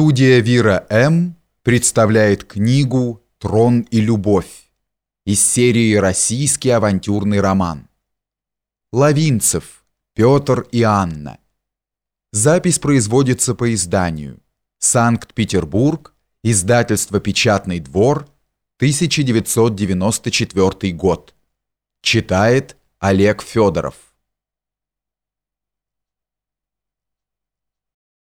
Студия Вира М. представляет книгу «Трон и любовь» из серии «Российский авантюрный роман». Лавинцев, Петр и Анна. Запись производится по изданию. Санкт-Петербург, издательство «Печатный двор», 1994 год. Читает Олег Федоров.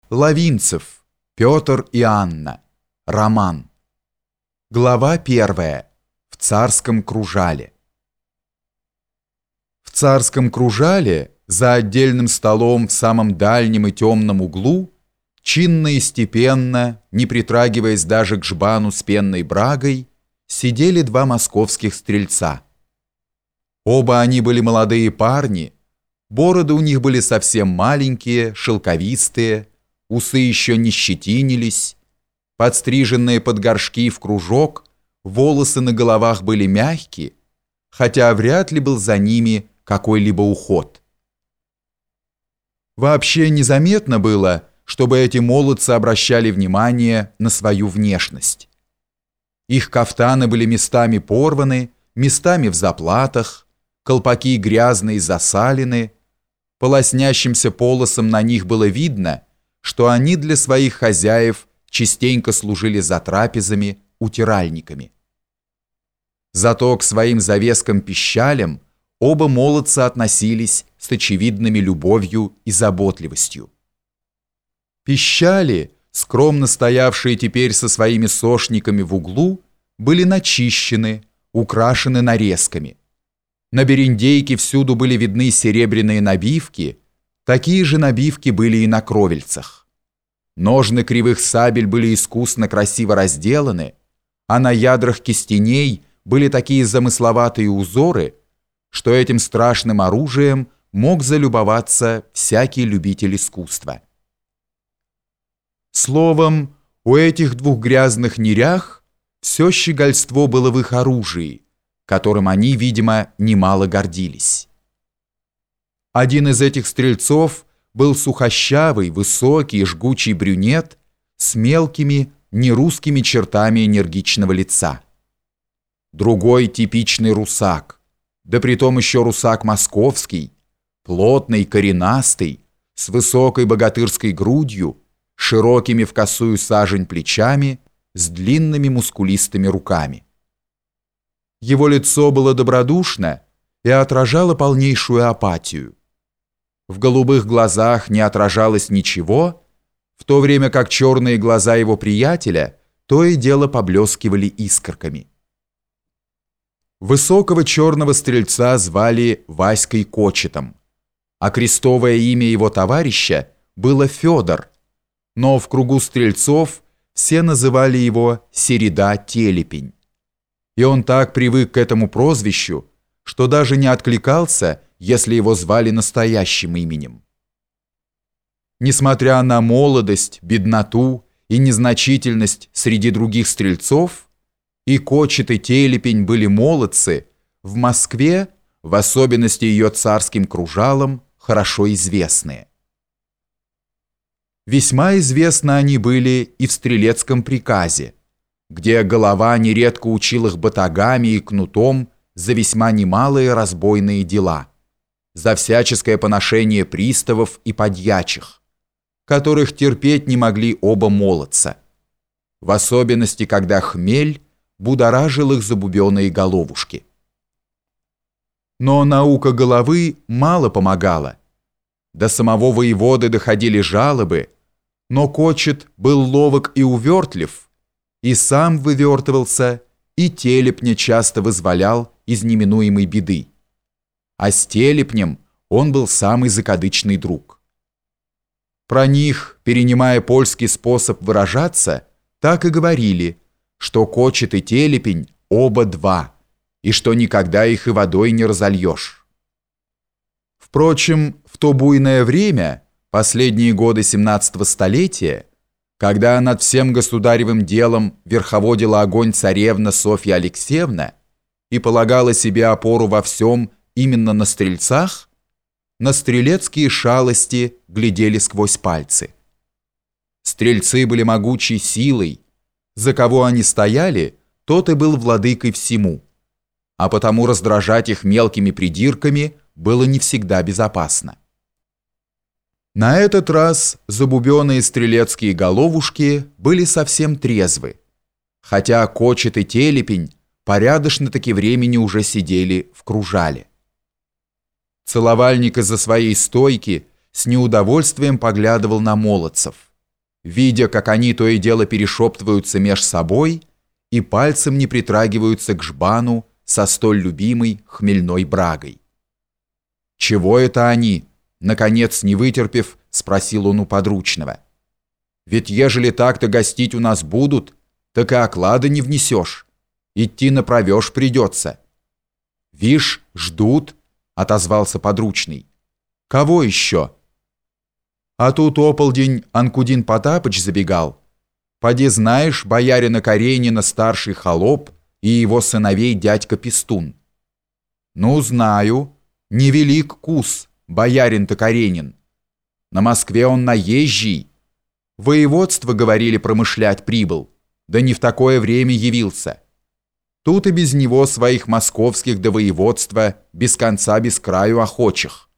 Лавинцев. Петр и Анна. Роман. Глава первая. В царском кружале. В царском кружале, за отдельным столом в самом дальнем и темном углу, чинно и степенно, не притрагиваясь даже к жбану с пенной брагой, сидели два московских стрельца. Оба они были молодые парни, бороды у них были совсем маленькие, шелковистые, усы еще не щетинились, подстриженные под горшки в кружок, волосы на головах были мягкие, хотя вряд ли был за ними какой-либо уход. Вообще незаметно было, чтобы эти молодцы обращали внимание на свою внешность. Их кафтаны были местами порваны, местами в заплатах, колпаки грязные засалены, полоснящимся полосом на них было видно – что они для своих хозяев частенько служили за трапезами, утиральниками. Зато к своим завескам-пищалям оба молодца относились с очевидными любовью и заботливостью. Пищали, скромно стоявшие теперь со своими сошниками в углу, были начищены, украшены нарезками. На берендейке всюду были видны серебряные набивки – Такие же набивки были и на кровельцах. Ножны кривых сабель были искусно красиво разделаны, а на ядрах кистеней были такие замысловатые узоры, что этим страшным оружием мог залюбоваться всякий любитель искусства. Словом, у этих двух грязных нерях все щегольство было в их оружии, которым они, видимо, немало гордились. Один из этих стрельцов был сухощавый, высокий, жгучий брюнет с мелкими, нерусскими чертами энергичного лица. Другой типичный русак, да притом еще русак московский, плотный, коренастый, с высокой богатырской грудью, широкими в косую сажень плечами, с длинными мускулистыми руками. Его лицо было добродушно и отражало полнейшую апатию в голубых глазах не отражалось ничего, в то время как черные глаза его приятеля то и дело поблескивали искорками. Высокого черного стрельца звали Васькой Кочетом, а крестовое имя его товарища было Федор, но в кругу стрельцов все называли его Середа Телепень. И он так привык к этому прозвищу, что даже не откликался если его звали настоящим именем. Несмотря на молодость, бедноту и незначительность среди других стрельцов, и Кочет и Телепень были молодцы, в Москве, в особенности ее царским кружалам, хорошо известные. Весьма известны они были и в стрелецком приказе, где голова нередко учил их батагами и кнутом за весьма немалые разбойные дела – за всяческое поношение приставов и подьячих, которых терпеть не могли оба молодца, в особенности, когда хмель будоражил их забубенные головушки. Но наука головы мало помогала. До самого воеводы доходили жалобы, но Кочет был ловок и увертлив, и сам вывертывался, и телепня часто вызволял из неминуемой беды а с Телепнем он был самый закадычный друг. Про них, перенимая польский способ выражаться, так и говорили, что Кочет и Телепень оба два, и что никогда их и водой не разольешь. Впрочем, в то буйное время, последние годы 17 столетия, когда над всем государевым делом верховодила огонь царевна Софья Алексеевна и полагала себе опору во всем именно на стрельцах, на стрелецкие шалости глядели сквозь пальцы. Стрельцы были могучей силой. За кого они стояли, тот и был владыкой всему. А потому раздражать их мелкими придирками было не всегда безопасно. На этот раз забубенные стрелецкие головушки были совсем трезвы, хотя Кочет и Телепень порядочно-таки времени уже сидели в кружале. Целовальник из-за своей стойки с неудовольствием поглядывал на молодцев, видя, как они то и дело перешептываются меж собой и пальцем не притрагиваются к жбану со столь любимой хмельной брагой. «Чего это они?» Наконец, не вытерпев, спросил он у подручного. «Ведь ежели так-то гостить у нас будут, так и оклада не внесешь. Идти направешь придется». «Вишь, ждут», — отозвался подручный. «Кого еще?» А тут ополдень Анкудин Потапыч забегал. Поди знаешь боярина Каренина старший холоп и его сыновей дядька Пестун. Ну, знаю, невелик кус, боярин-то Каренин. На Москве он наезжий. Воеводство, говорили, промышлять прибыл, да не в такое время явился. Тут и без него своих московских до воеводства без конца без краю охочих.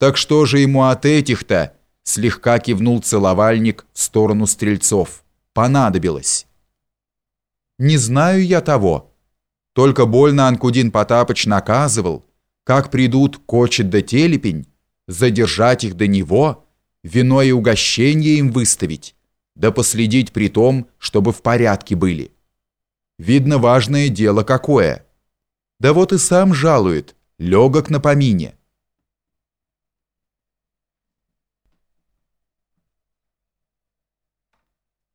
Так что же ему от этих-то, слегка кивнул целовальник в сторону стрельцов, понадобилось? Не знаю я того. Только больно Анкудин Потапыч наказывал, как придут Кочет да Телепень, задержать их до него, вино и угощение им выставить, да последить при том, чтобы в порядке были. Видно, важное дело какое. Да вот и сам жалует, легок на помине.